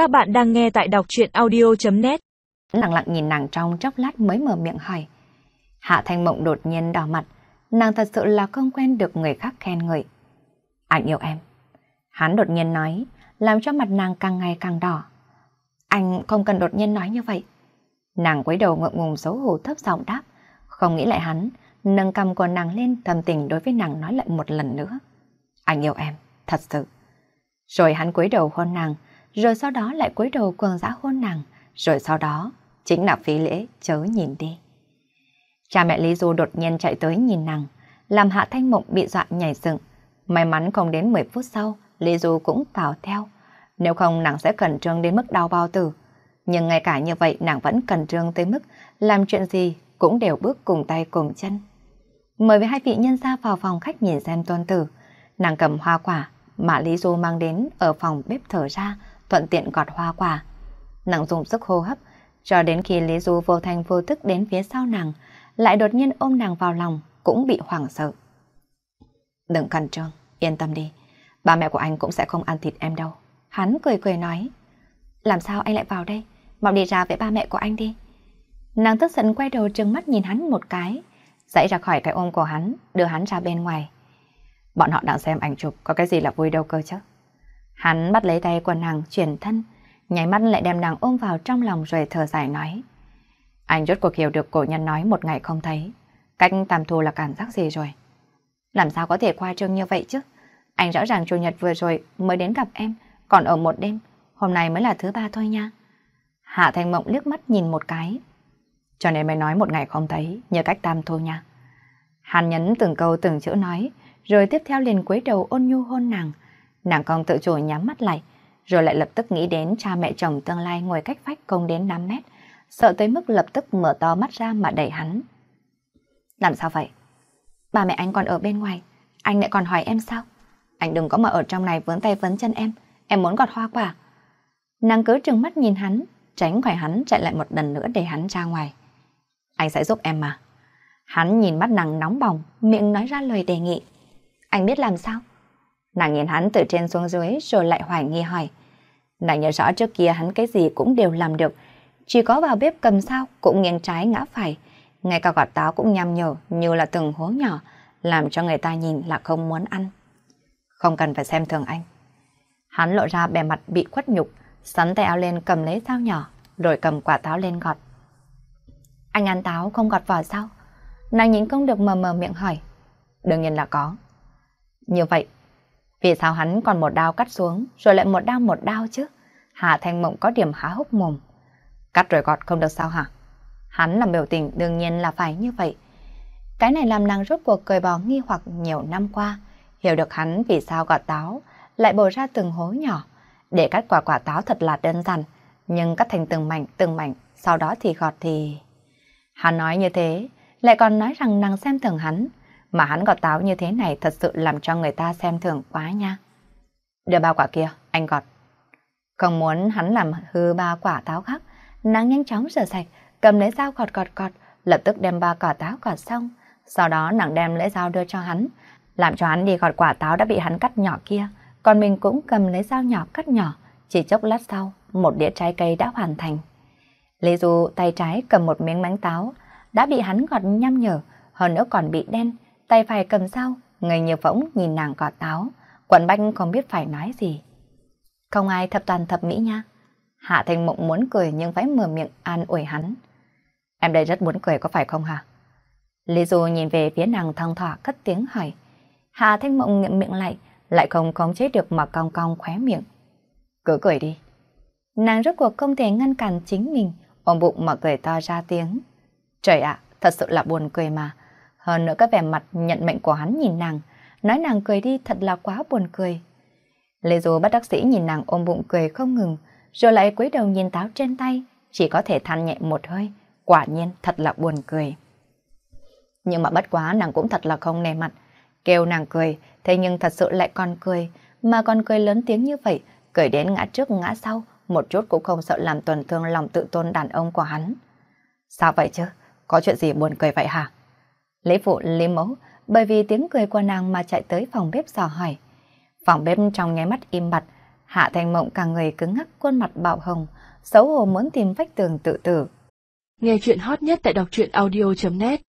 Các bạn đang nghe tại đọc chuyện audio.net Lặng lặng nhìn nàng trong chốc lát mới mở miệng hỏi. Hạ Thanh Mộng đột nhiên đỏ mặt, nàng thật sự là không quen được người khác khen ngợi. Anh yêu em. Hắn đột nhiên nói, làm cho mặt nàng càng ngày càng đỏ. Anh không cần đột nhiên nói như vậy. Nàng quấy đầu ngượng ngùng xấu hổ thấp giọng đáp, không nghĩ lại hắn, nâng cầm của nàng lên thầm tình đối với nàng nói lại một lần nữa. Anh yêu em, thật sự. Rồi hắn cúi đầu hôn nàng, rồi sau đó lại cúi đầu quần giã hôn nàng, rồi sau đó chính là phí lễ chớ nhìn đi. Cha mẹ Lý Du đột nhiên chạy tới nhìn nàng, làm Hạ Thanh Mộng bị dọa nhảy dựng. May mắn không đến 10 phút sau, Lý Du cũng vào theo. Nếu không nàng sẽ cẩn trương đến mức đau bao tử. Nhưng ngay cả như vậy nàng vẫn cẩn trương tới mức làm chuyện gì cũng đều bước cùng tay cùng chân. Mời với hai vị nhân gia vào phòng khách nhìn xem tuân tử. Nàng cầm hoa quả mà Lý Du mang đến ở phòng bếp thở ra, thuận tiện gọt hoa quả. Nàng dùng sức hô hấp, cho đến khi Lý Du vô thành vô thức đến phía sau nàng, lại đột nhiên ôm nàng vào lòng, cũng bị hoảng sợ. Đừng cần trương, yên tâm đi, ba mẹ của anh cũng sẽ không ăn thịt em đâu. Hắn cười cười nói, làm sao anh lại vào đây, mau đi ra với ba mẹ của anh đi. Nàng tức giận quay đầu trừng mắt nhìn hắn một cái, dãy ra khỏi cái ôm của hắn, đưa hắn ra bên ngoài. Bọn họ đang xem ảnh chụp, có cái gì là vui đâu cơ chứ. Hắn bắt lấy tay của nàng, chuyển thân, nháy mắt lại đem nàng ôm vào trong lòng rồi thở dài nói. Anh rốt cuộc hiểu được cổ nhân nói một ngày không thấy. Cách tạm thù là cảm giác gì rồi? Làm sao có thể qua trương như vậy chứ? Anh rõ ràng chủ nhật vừa rồi mới đến gặp em, còn ở một đêm, hôm nay mới là thứ ba thôi nha. Hạ Thành Mộng liếc mắt nhìn một cái. Cho nên mới nói một ngày không thấy, nhờ cách tam thù nha. Hàn nhấn từng câu từng chữ nói, rồi tiếp theo liền quấy đầu ôn nhu hôn nàng. Nàng còn tự chủ nhắm mắt lại, rồi lại lập tức nghĩ đến cha mẹ chồng tương lai ngồi cách vách công đến 5 mét, sợ tới mức lập tức mở to mắt ra mà đẩy hắn. Làm sao vậy? Ba mẹ anh còn ở bên ngoài, anh lại còn hỏi em sao? Anh đừng có mà ở trong này vướng tay vướng chân em, em muốn gọt hoa quả. Nàng cứ trừng mắt nhìn hắn, tránh khỏi hắn chạy lại một lần nữa để hắn ra ngoài. Anh sẽ giúp em mà. Hắn nhìn mắt nàng nóng bỏng, miệng nói ra lời đề nghị. Anh biết làm sao? Nàng nhìn hắn từ trên xuống dưới rồi lại hoài nghi hỏi. Nàng nhớ rõ trước kia hắn cái gì cũng đều làm được. Chỉ có vào bếp cầm sao cũng nghiêng trái ngã phải. Ngay cả gọt táo cũng nhằm nhở như là từng hố nhỏ, làm cho người ta nhìn là không muốn ăn. Không cần phải xem thường anh. Hắn lộ ra bề mặt bị khuất nhục, sắn tay áo lên cầm lấy dao nhỏ, rồi cầm quả táo lên gọt. Anh ăn táo không gọt vỏ sao? Nàng nhìn không được mờ mờ miệng hỏi. Đương nhiên là có. Như vậy, vì sao hắn còn một đao cắt xuống rồi lại một đao một đao chứ? Hạ Thanh Mộng có điểm há hốc mồm. Cắt rồi gọt không được sao hả? Hắn làm biểu tình đương nhiên là phải như vậy. Cái này làm nàng rốt cuộc cười bỏ nghi hoặc nhiều năm qua, hiểu được hắn vì sao gọt táo, lại bổ ra từng hố nhỏ, để cắt quả quả táo thật là đơn giản, nhưng cắt thành từng mảnh từng mảnh, sau đó thì gọt thì... Hắn nói như thế, lại còn nói rằng nàng xem thường hắn, mà hắn gọt táo như thế này thật sự làm cho người ta xem thường quá nha. Đưa ba quả kia, anh gọt. Không muốn hắn làm hư ba quả táo khác, nàng nhanh chóng rửa sạch, cầm lấy dao gọt gọt gọt, lập tức đem ba quả táo gọt xong. Sau đó nàng đem lấy dao đưa cho hắn, làm cho hắn đi gọt quả táo đã bị hắn cắt nhỏ kia, còn mình cũng cầm lấy dao nhỏ cắt nhỏ, chỉ chốc lát sau, một đĩa trái cây đã hoàn thành. Lê Du tay trái cầm một miếng bánh táo, đã bị hắn gọt nhăm nhở, hơn nữa còn bị đen, tay phải cầm dao, người như võng nhìn nàng gọt táo, quần banh không biết phải nói gì. Không ai thập toàn thập mỹ nha. Hạ Thanh Mộng muốn cười nhưng phải mở miệng an ủi hắn. Em đây rất muốn cười có phải không hả? Lý Du nhìn về phía nàng thong thả cất tiếng hỏi. Hạ Thanh Mộng ngậm miệng lại, lại không khống chế được mà cong cong khóe miệng. Cứ cười đi. Nàng rốt cuộc không thể ngăn cản chính mình, ôm bụng mà cười to ra tiếng. Trời ạ, thật sự là buồn cười mà. Hơn nữa cái vẻ mặt nhận mệnh của hắn nhìn nàng, nói nàng cười đi thật là quá buồn cười. Lê Du bắt đắc sĩ nhìn nàng ôm bụng cười không ngừng, rồi lại cúi đầu nhìn táo trên tay, chỉ có thể than nhẹ một hơi, quả nhiên thật là buồn cười. Nhưng mà bất quá nàng cũng thật là không nề mặt, kêu nàng cười, thế nhưng thật sự lại còn cười, mà còn cười lớn tiếng như vậy, cười đến ngã trước ngã sau, một chút cũng không sợ làm tổn thương lòng tự tôn đàn ông của hắn. Sao vậy chứ? Có chuyện gì buồn cười vậy hả? Lý phụ lý mẫu bởi vì tiếng cười của nàng mà chạy tới phòng bếp dò hỏi. Phòng bếp trong nháy mắt im bặt, Hạ Thanh Mộng cả người cứng ngắc khuôn mặt bạo hồng, xấu hổ muốn tìm vách tường tự tử. Nghe chuyện hot nhất tại đọc truyện audio.net